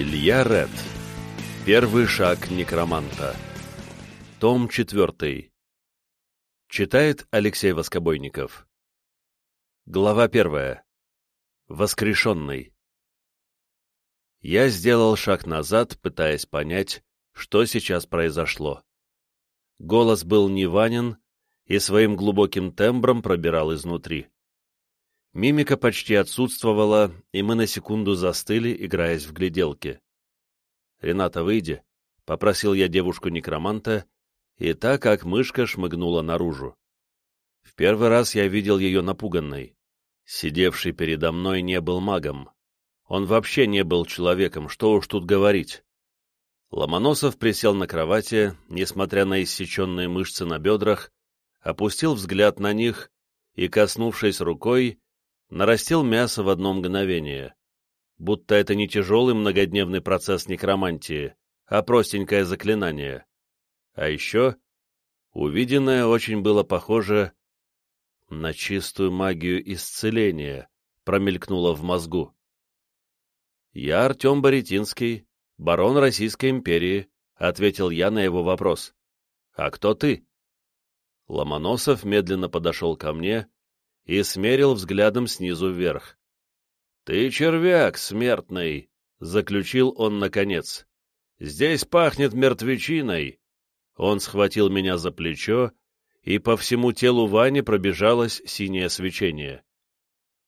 Илья Ред. Первый шаг некроманта. Том 4. Читает Алексей Воскобойников. Глава 1. Воскрешенный. Я сделал шаг назад, пытаясь понять, что сейчас произошло. Голос был неванен и своим глубоким тембром пробирал изнутри. Мимика почти отсутствовала, и мы на секунду застыли, играясь в гляделки. «Рената, выйди», — попросил я девушку-некроманта, и та, как мышка, шмыгнула наружу. В первый раз я видел ее напуганной. Сидевший передо мной не был магом. Он вообще не был человеком, что уж тут говорить. Ломоносов присел на кровати, несмотря на иссеченные мышцы на бедрах, опустил взгляд на них и, коснувшись рукой, нарастил мясо в одно мгновение. Будто это не тяжелый многодневный процесс некромантии, а простенькое заклинание. А еще увиденное очень было похоже на чистую магию исцеления, промелькнуло в мозгу. «Я Артем Боретинский, барон Российской империи», — ответил я на его вопрос. «А кто ты?» Ломоносов медленно подошел ко мне и смерил взглядом снизу вверх. «Ты червяк, смертный!» — заключил он наконец. «Здесь пахнет мертвечиной!» Он схватил меня за плечо, и по всему телу Вани пробежалось синее свечение.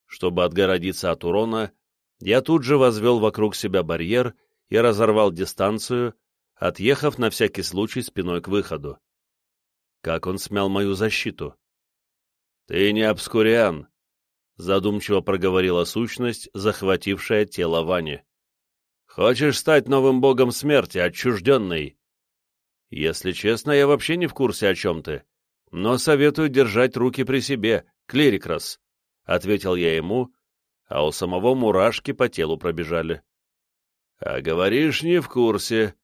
Чтобы отгородиться от урона, я тут же возвел вокруг себя барьер и разорвал дистанцию, отъехав на всякий случай спиной к выходу. Как он смял мою защиту? «Ты не обскуриан», — задумчиво проговорила сущность, захватившая тело Вани. «Хочешь стать новым богом смерти, отчужденный?» «Если честно, я вообще не в курсе, о чем ты, но советую держать руки при себе, клирикрас», — ответил я ему, а у самого мурашки по телу пробежали. «А говоришь, не в курсе».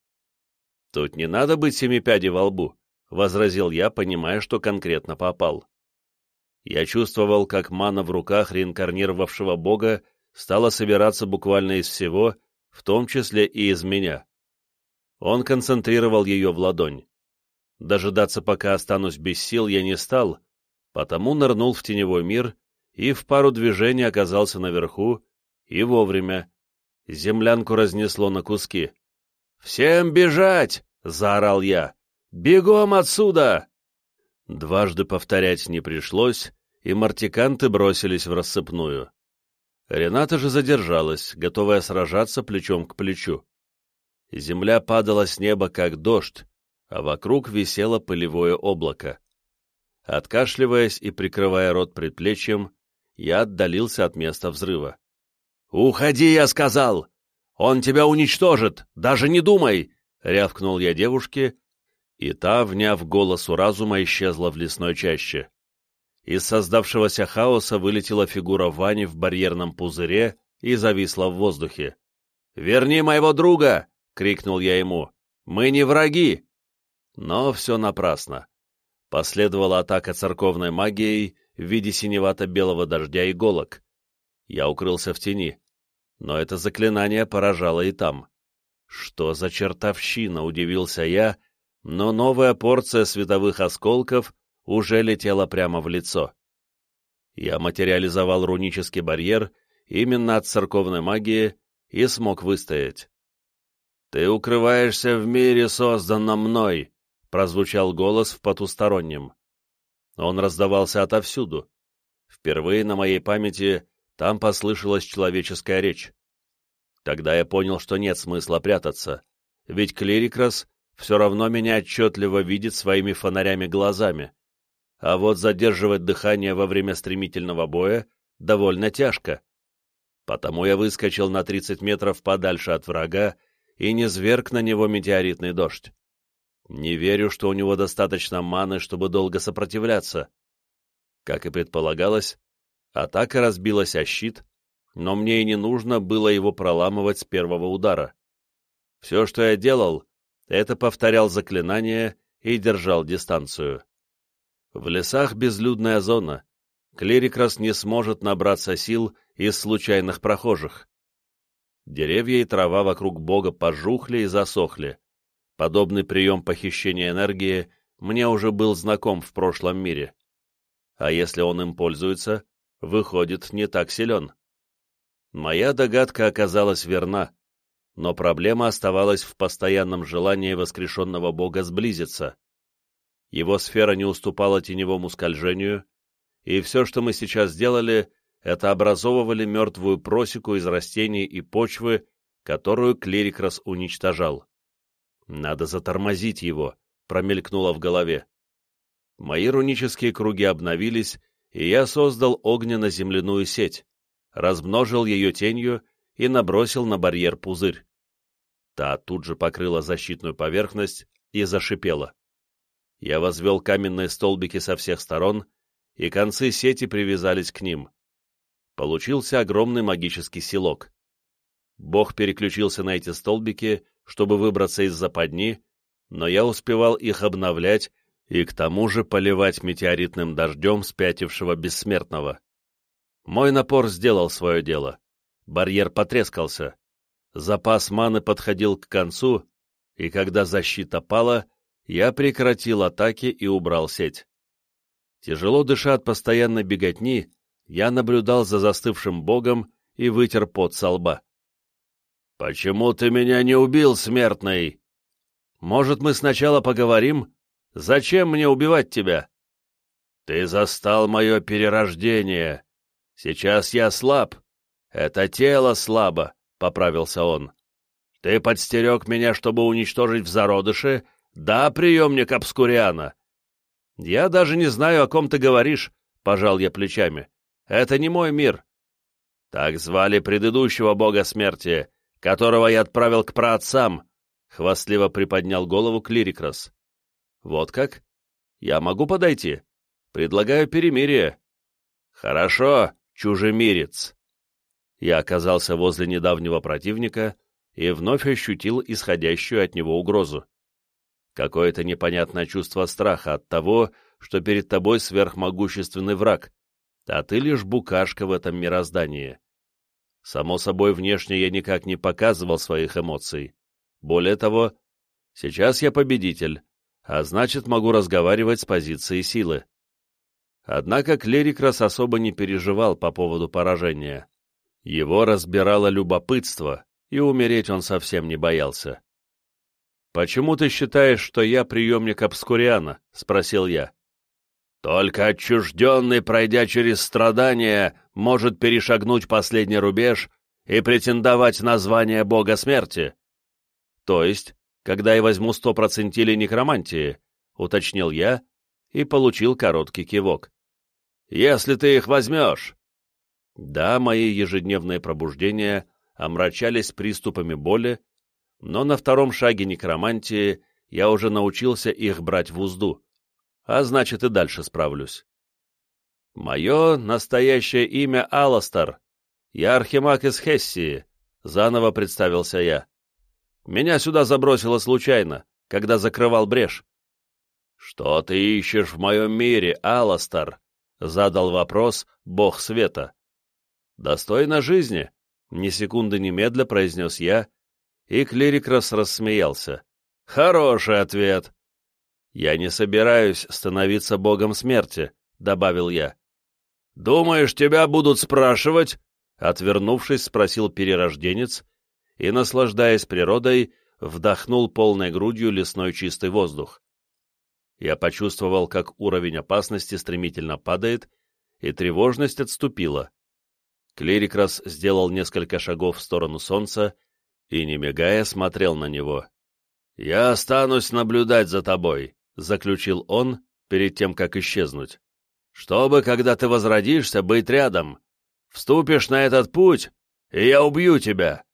«Тут не надо быть семипядей во лбу», — возразил я, понимая, что конкретно попал. Я чувствовал, как мана в руках реинкарнировавшего бога стала собираться буквально из всего, в том числе и из меня. Он концентрировал ее в ладонь. Дожидаться, пока останусь без сил, я не стал, потому нырнул в теневой мир и в пару движений оказался наверху, и вовремя. Землянку разнесло на куски. «Всем бежать!» — заорал я. «Бегом отсюда!» Дважды повторять не пришлось, и мартиканты бросились в рассыпную. Рената же задержалась, готовая сражаться плечом к плечу. Земля падала с неба, как дождь, а вокруг висело пылевое облако. Откашливаясь и прикрывая рот предплечьем, я отдалился от места взрыва. «Уходи, я сказал! Он тебя уничтожит! Даже не думай!» — рявкнул я девушке, и та, вняв голосу разума, исчезла в лесной чаще. Из создавшегося хаоса вылетела фигура Вани в барьерном пузыре и зависла в воздухе. «Верни моего друга!» — крикнул я ему. «Мы не враги!» Но все напрасно. Последовала атака церковной магией в виде синевато-белого дождя иголок. Я укрылся в тени, но это заклинание поражало и там. Что за чертовщина, удивился я, но новая порция световых осколков уже летела прямо в лицо. Я материализовал рунический барьер именно от церковной магии и смог выстоять. «Ты укрываешься в мире, созданном мной», — прозвучал голос в потустороннем. Он раздавался отовсюду. Впервые на моей памяти там послышалась человеческая речь. Тогда я понял, что нет смысла прятаться, ведь Клирикрас все равно меня отчетливо видит своими фонарями глазами а вот задерживать дыхание во время стремительного боя довольно тяжко. Потому я выскочил на 30 метров подальше от врага и не зверг на него метеоритный дождь. Не верю, что у него достаточно маны, чтобы долго сопротивляться. Как и предполагалось, атака разбилась о щит, но мне и не нужно было его проламывать с первого удара. Все, что я делал, это повторял заклинание и держал дистанцию. В лесах безлюдная зона. Клирикрас не сможет набраться сил из случайных прохожих. Деревья и трава вокруг бога пожухли и засохли. Подобный прием похищения энергии мне уже был знаком в прошлом мире. А если он им пользуется, выходит, не так силен. Моя догадка оказалась верна, но проблема оставалась в постоянном желании воскрешенного бога сблизиться. Его сфера не уступала теневому скольжению, и все, что мы сейчас сделали, это образовывали мертвую просеку из растений и почвы, которую Клирикрас уничтожал. «Надо затормозить его», — промелькнуло в голове. Мои рунические круги обновились, и я создал огненно-земляную сеть, размножил ее тенью и набросил на барьер пузырь. Та тут же покрыла защитную поверхность и зашипела. Я возвел каменные столбики со всех сторон, и концы сети привязались к ним получился огромный магический селок. Бог переключился на эти столбики, чтобы выбраться из западни, но я успевал их обновлять и к тому же поливать метеоритным дождем спятившего бессмертного. Мой напор сделал свое дело. Барьер потрескался. Запас маны подходил к концу, и когда защита пала, я прекратил атаки и убрал сеть. Тяжело дыша от постоянной беготни, я наблюдал за застывшим богом и вытер пот со лба. «Почему ты меня не убил, смертный?» «Может, мы сначала поговорим? Зачем мне убивать тебя?» «Ты застал мое перерождение. Сейчас я слаб. Это тело слабо», — поправился он. «Ты подстерег меня, чтобы уничтожить в зародыше, да, приемник Обскуриана?» «Я даже не знаю, о ком ты говоришь», — пожал я плечами. Это не мой мир. Так звали предыдущего бога смерти, которого я отправил к праотцам, — хвастливо приподнял голову Клирикрас. Вот как? Я могу подойти? Предлагаю перемирие. Хорошо, чужемирец. Я оказался возле недавнего противника и вновь ощутил исходящую от него угрозу. Какое-то непонятное чувство страха от того, что перед тобой сверхмогущественный враг, а ты лишь букашка в этом мироздании. Само собой, внешне я никак не показывал своих эмоций. Более того, сейчас я победитель, а значит, могу разговаривать с позиции силы. Однако Клерикрас особо не переживал по поводу поражения. Его разбирало любопытство, и умереть он совсем не боялся. «Почему ты считаешь, что я приемник Обскуриана?» — спросил я. Только отчужденный, пройдя через страдания, может перешагнуть последний рубеж и претендовать на звание бога смерти. То есть, когда я возьму сто процентили некромантии, уточнил я и получил короткий кивок. Если ты их возьмешь. Да, мои ежедневные пробуждения омрачались приступами боли, но на втором шаге некромантии я уже научился их брать в узду а значит и дальше справлюсь. Мое настоящее имя Аластер. Я архимаг из Хессии, заново представился я. Меня сюда забросило случайно, когда закрывал брешь. «Что ты ищешь в моем мире, Аластер?» — задал вопрос бог света. «Достойно жизни», — ни секунды немедля произнес я, и клирикрос рассмеялся. «Хороший ответ. «Я не собираюсь становиться богом смерти», — добавил я. «Думаешь, тебя будут спрашивать?» Отвернувшись, спросил перерожденец и, наслаждаясь природой, вдохнул полной грудью лесной чистый воздух. Я почувствовал, как уровень опасности стремительно падает, и тревожность отступила. Клирикрас сделал несколько шагов в сторону солнца и, не мигая, смотрел на него. «Я останусь наблюдать за тобой», — заключил он перед тем, как исчезнуть. «Чтобы, когда ты возродишься, быть рядом. Вступишь на этот путь, и я убью тебя!»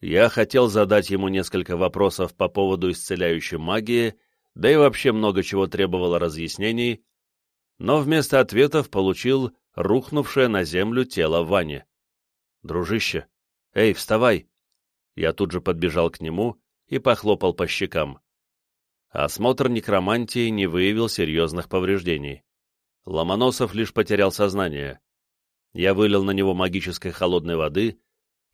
Я хотел задать ему несколько вопросов по поводу исцеляющей магии, да и вообще много чего требовало разъяснений, но вместо ответов получил рухнувшее на землю тело Вани. «Дружище! Эй, вставай!» Я тут же подбежал к нему и похлопал по щекам. Осмотр некромантии не выявил серьезных повреждений. Ломоносов лишь потерял сознание. Я вылил на него магической холодной воды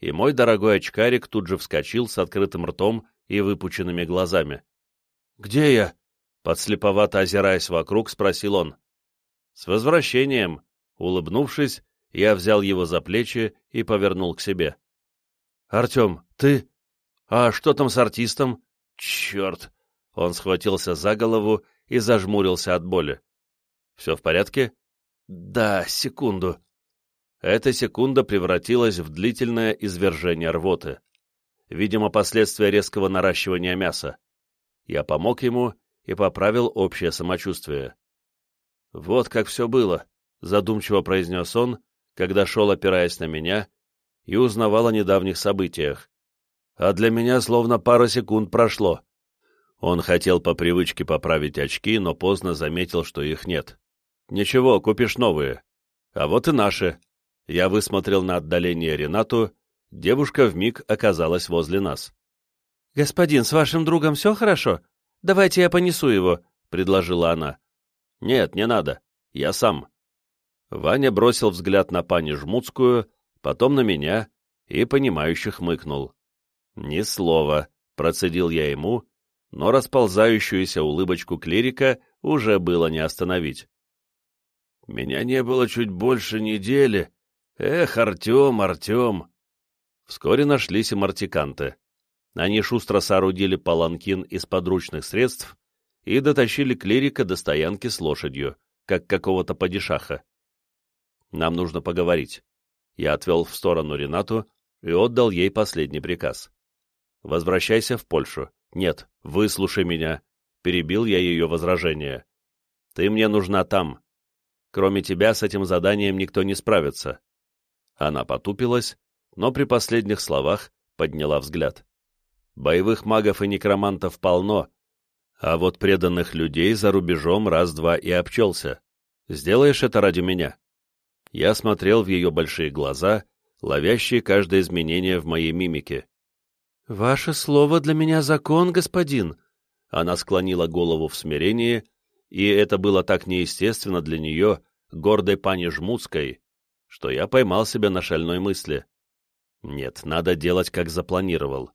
и мой дорогой очкарик тут же вскочил с открытым ртом и выпученными глазами. «Где я?» — подслеповато озираясь вокруг, спросил он. «С возвращением!» — улыбнувшись, я взял его за плечи и повернул к себе. «Артем, ты? А что там с артистом?» «Черт!» — он схватился за голову и зажмурился от боли. «Все в порядке?» «Да, секунду». Эта секунда превратилась в длительное извержение рвоты. Видимо, последствия резкого наращивания мяса. Я помог ему и поправил общее самочувствие. «Вот как все было», — задумчиво произнес он, когда шел, опираясь на меня, и узнавал о недавних событиях. А для меня словно пара секунд прошло. Он хотел по привычке поправить очки, но поздно заметил, что их нет. «Ничего, купишь новые. А вот и наши». Я высмотрел на отдаление Ренату, девушка вмиг оказалась возле нас. «Господин, с вашим другом все хорошо? Давайте я понесу его», — предложила она. «Нет, не надо. Я сам». Ваня бросил взгляд на пани Жмутскую, потом на меня и, понимающе хмыкнул. «Ни слова», — процедил я ему, но расползающуюся улыбочку клирика уже было не остановить. «Меня не было чуть больше недели. Эх, Артем, Артем!» Вскоре нашлись и мартиканты. Они шустро соорудили паланкин из подручных средств и дотащили клирика до стоянки с лошадью, как какого-то падишаха. «Нам нужно поговорить». Я отвел в сторону Ренату и отдал ей последний приказ. «Возвращайся в Польшу. «Нет, выслушай меня», — перебил я ее возражение. «Ты мне нужна там. Кроме тебя с этим заданием никто не справится». Она потупилась, но при последних словах подняла взгляд. «Боевых магов и некромантов полно, а вот преданных людей за рубежом раз-два и обчелся. Сделаешь это ради меня?» Я смотрел в ее большие глаза, ловящие каждое изменение в моей мимике. «Ваше слово для меня закон, господин!» Она склонила голову в смирении, и это было так неестественно для нее, гордой пани Жмутской, что я поймал себя на шальной мысли. Нет, надо делать, как запланировал.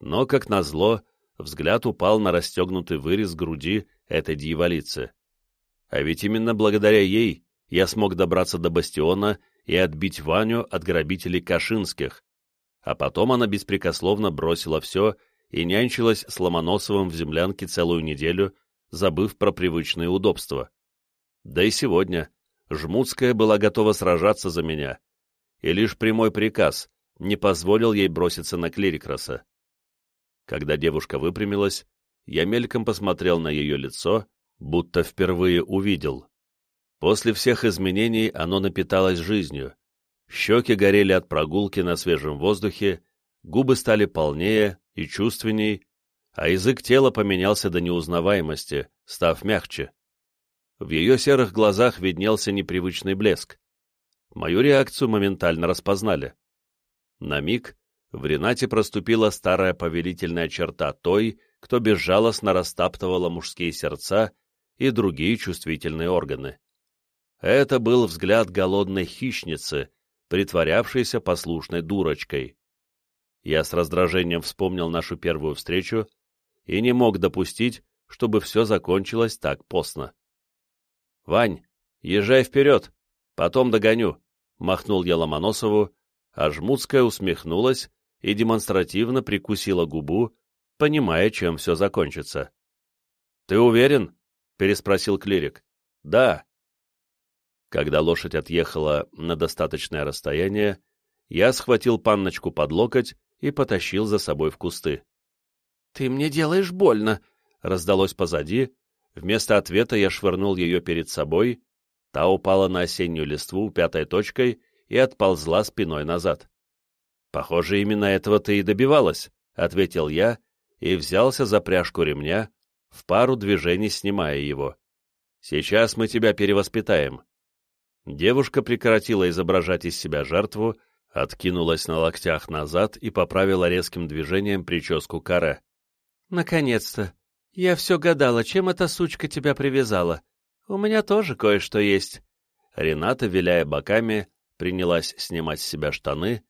Но, как назло, взгляд упал на расстегнутый вырез груди этой дьяволицы. А ведь именно благодаря ей я смог добраться до бастиона и отбить Ваню от грабителей Кашинских, а потом она беспрекословно бросила все и нянчилась с Ломоносовым в землянке целую неделю, забыв про привычные удобства. Да и сегодня Жмутская была готова сражаться за меня, и лишь прямой приказ не позволил ей броситься на Клирикраса. Когда девушка выпрямилась, я мельком посмотрел на ее лицо, будто впервые увидел. После всех изменений оно напиталось жизнью, Щеки горели от прогулки на свежем воздухе, губы стали полнее и чувственней, а язык тела поменялся до неузнаваемости, став мягче. В ее серых глазах виднелся непривычный блеск. Мою реакцию моментально распознали. На миг в Ренате проступила старая повелительная черта той, кто безжалостно растаптывала мужские сердца и другие чувствительные органы. Это был взгляд голодной хищницы, притворявшейся послушной дурочкой. Я с раздражением вспомнил нашу первую встречу и не мог допустить, чтобы все закончилось так постно. «Вань, езжай вперед, потом догоню», — махнул я Ломоносову, а Жмутская усмехнулась и демонстративно прикусила губу, понимая, чем все закончится. «Ты уверен?» — переспросил клирик. «Да», когда лошадь отъехала на достаточное расстояние, я схватил панночку под локоть и потащил за собой в кусты. «Ты мне делаешь больно!» — раздалось позади. Вместо ответа я швырнул ее перед собой, та упала на осеннюю листву пятой точкой и отползла спиной назад. «Похоже, именно этого ты и добивалась», — ответил я и взялся за пряжку ремня, в пару движений снимая его. «Сейчас мы тебя перевоспитаем. Девушка прекратила изображать из себя жертву, откинулась на локтях назад и поправила резким движением прическу каре. «Наконец-то! Я все гадала, чем эта сучка тебя привязала. У меня тоже кое-что есть». Рената, виляя боками, принялась снимать с себя штаны,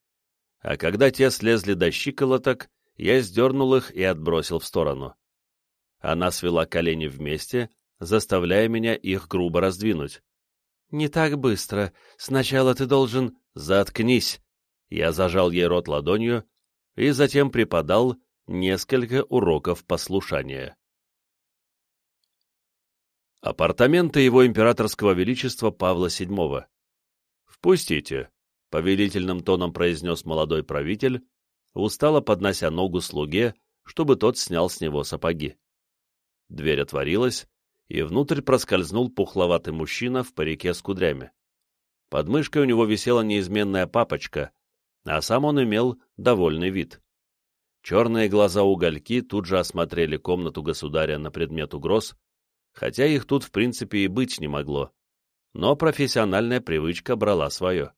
а когда те слезли до щиколоток, я сдернул их и отбросил в сторону. Она свела колени вместе, заставляя меня их грубо раздвинуть. «Не так быстро. Сначала ты должен...» «Заткнись!» Я зажал ей рот ладонью и затем преподал несколько уроков послушания. Апартаменты его императорского величества Павла VII. «Впустите», — повелительным тоном произнес молодой правитель, устало поднося ногу слуге, чтобы тот снял с него сапоги. Дверь отворилась, и внутрь проскользнул пухловатый мужчина в парике с кудрями. Под мышкой у него висела неизменная папочка, а сам он имел довольный вид. Черные глаза-угольки тут же осмотрели комнату государя на предмет угроз, хотя их тут в принципе и быть не могло, но профессиональная привычка брала свое.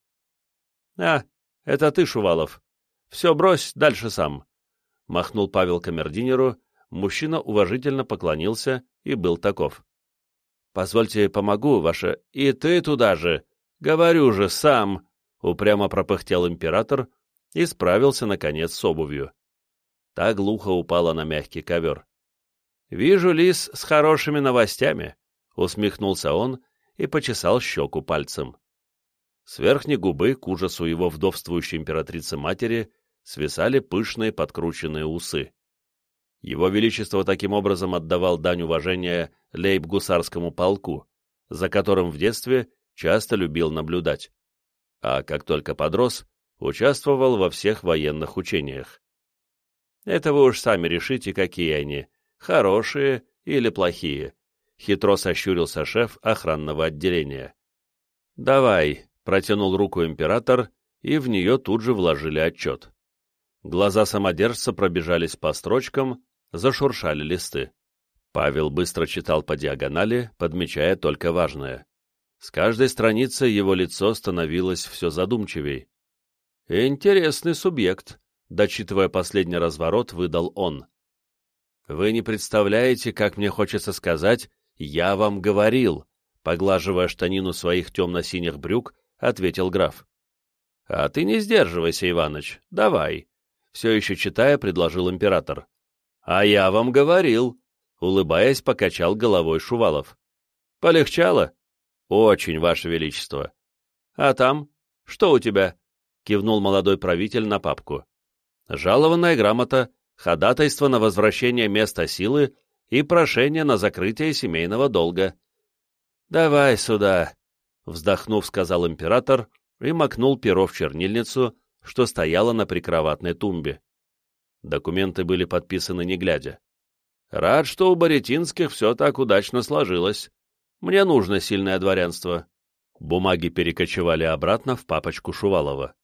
«А, это ты, Шувалов. Все брось, дальше сам», — махнул Павел камердинеру. Мужчина уважительно поклонился и был таков. «Позвольте, помогу, ваше...» «И ты туда же! Говорю же, сам!» — упрямо пропыхтел император и справился, наконец, с обувью. Та глухо упала на мягкий ковер. «Вижу лис с хорошими новостями», — усмехнулся он и почесал щеку пальцем. С верхней губы, к ужасу его вдовствующей императрицы-матери, свисали пышные подкрученные усы. Его Величество таким образом отдавал дань уважения лейб-гусарскому полку, за которым в детстве часто любил наблюдать. А как только подрос, участвовал во всех военных учениях. Это вы уж сами решите, какие они, хорошие или плохие. Хитро сощурился шеф охранного отделения. «Давай», — протянул руку император, и в нее тут же вложили отчет. Глаза самодержца пробежались по строчкам, зашуршали листы. Павел быстро читал по диагонали, подмечая только важное. С каждой страницы его лицо становилось все задумчивей. «Интересный субъект», Дочитывая последний разворот, выдал он. «Вы не представляете, как мне хочется сказать, я вам говорил», поглаживая штанину своих темно-синих брюк, ответил граф. «А ты не сдерживайся, Иваныч, давай», все еще читая, предложил император. «А я вам говорил», улыбаясь, покачал головой Шувалов. «Полегчало?» «Очень, Ваше Величество». «А там? Что у тебя?» кивнул молодой правитель на папку жалованная грамота, ходатайство на возвращение места силы и прошение на закрытие семейного долга. «Давай сюда», — вздохнув, сказал император и макнул перо в чернильницу, что стояла на прикроватной тумбе. Документы были подписаны не глядя. «Рад, что у Боретинских все так удачно сложилось. Мне нужно сильное дворянство». Бумаги перекочевали обратно в папочку Шувалова.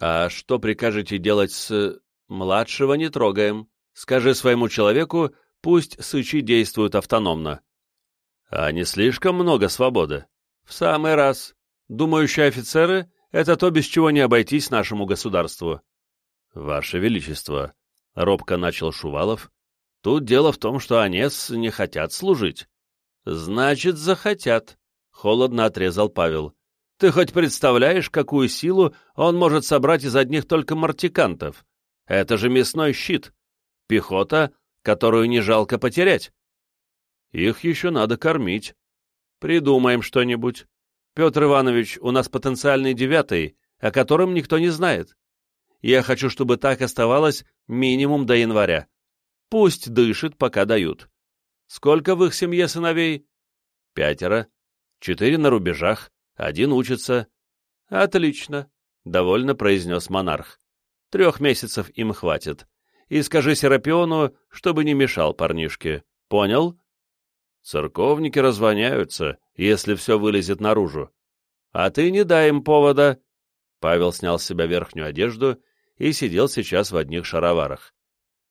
«А что прикажете делать с...» Младшего не трогаем. Скажи своему человеку, пусть сычи действуют автономно. А не слишком много свободы. В самый раз. Думающие офицеры — это то, без чего не обойтись нашему государству. Ваше Величество, — робко начал Шувалов, — тут дело в том, что Анес не хотят служить. Значит, захотят, — холодно отрезал Павел. Ты хоть представляешь, какую силу он может собрать из одних только мартикантов? Это же мясной щит. Пехота, которую не жалко потерять. Их еще надо кормить. Придумаем что-нибудь. Петр Иванович, у нас потенциальный девятый, о котором никто не знает. Я хочу, чтобы так оставалось минимум до января. Пусть дышит, пока дают. Сколько в их семье сыновей? Пятеро. Четыре на рубежах, один учится. Отлично, — довольно произнес монарх. Трех месяцев им хватит. И скажи Серапиону, чтобы не мешал парнишке. Понял? Церковники развоняются, если все вылезет наружу. А ты не дай им повода. Павел снял с себя верхнюю одежду и сидел сейчас в одних шароварах.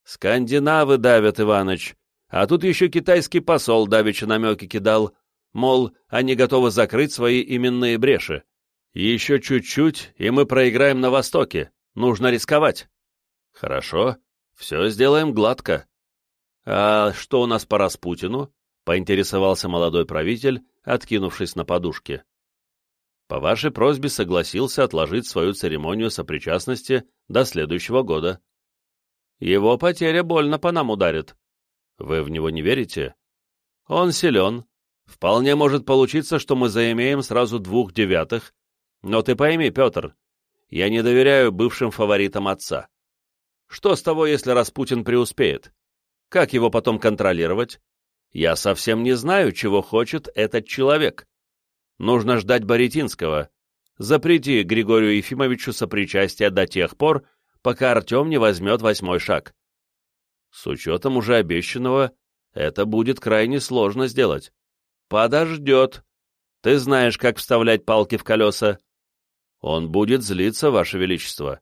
Скандинавы давят, Иваныч. А тут еще китайский посол давеча намеки кидал, мол, они готовы закрыть свои именные бреши. Еще чуть-чуть, и мы проиграем на Востоке. Нужно рисковать. Хорошо, все сделаем гладко. А что у нас по Распутину? Поинтересовался молодой правитель, откинувшись на подушке. По вашей просьбе согласился отложить свою церемонию сопричастности до следующего года. Его потеря больно по нам ударит. Вы в него не верите? Он силен. Вполне может получиться, что мы заимеем сразу двух девятых. Но ты пойми, Петр, я не доверяю бывшим фаворитам отца. Что с того, если Распутин преуспеет? Как его потом контролировать? Я совсем не знаю, чего хочет этот человек. Нужно ждать Боретинского. Запрети Григорию Ефимовичу сопричастие до тех пор, пока Артем не возьмет восьмой шаг. С учетом уже обещанного, это будет крайне сложно сделать. Подождет. Ты знаешь, как вставлять палки в колеса. Он будет злиться, Ваше Величество.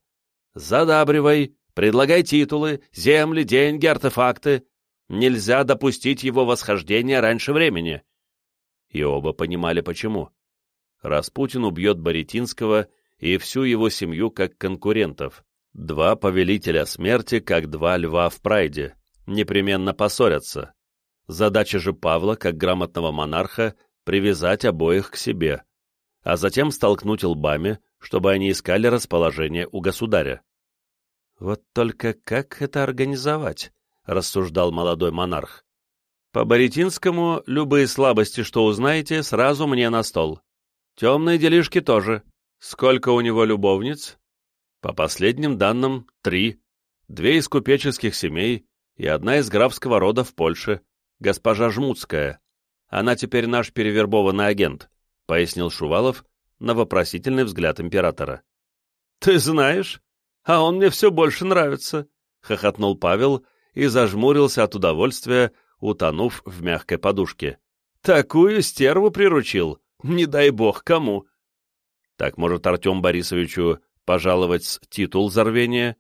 Задабривай, предлагай титулы, земли, деньги, артефакты. Нельзя допустить его восхождения раньше времени. И оба понимали, почему. Распутин убьет Боретинского и всю его семью как конкурентов. Два повелителя смерти, как два льва в прайде, непременно поссорятся. Задача же Павла, как грамотного монарха, привязать обоих к себе, а затем столкнуть лбами, чтобы они искали расположение у государя. «Вот только как это организовать?» — рассуждал молодой монарх. «По Боретинскому любые слабости, что узнаете, сразу мне на стол. Темные делишки тоже. Сколько у него любовниц?» «По последним данным, три. Две из купеческих семей и одна из графского рода в Польше, госпожа Жмутская. Она теперь наш перевербованный агент», — пояснил Шувалов на вопросительный взгляд императора. «Ты знаешь? А он мне все больше нравится», — хохотнул Павел и зажмурился от удовольствия, утонув в мягкой подушке. «Такую стерву приручил! Не дай бог кому!» «Так, может, Артем Борисовичу пожаловать титул за рвение?»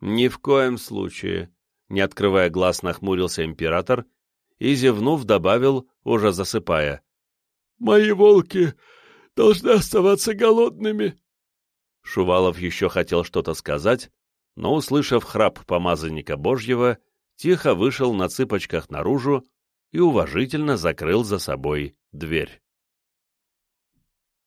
«Ни в коем случае», — не открывая глаз, нахмурился император и, зевнув, добавил, уже засыпая. «Мои волки должны оставаться голодными». Шувалов еще хотел что-то сказать, но, услышав храп помазанника Божьего, тихо вышел на цыпочках наружу и уважительно закрыл за собой дверь.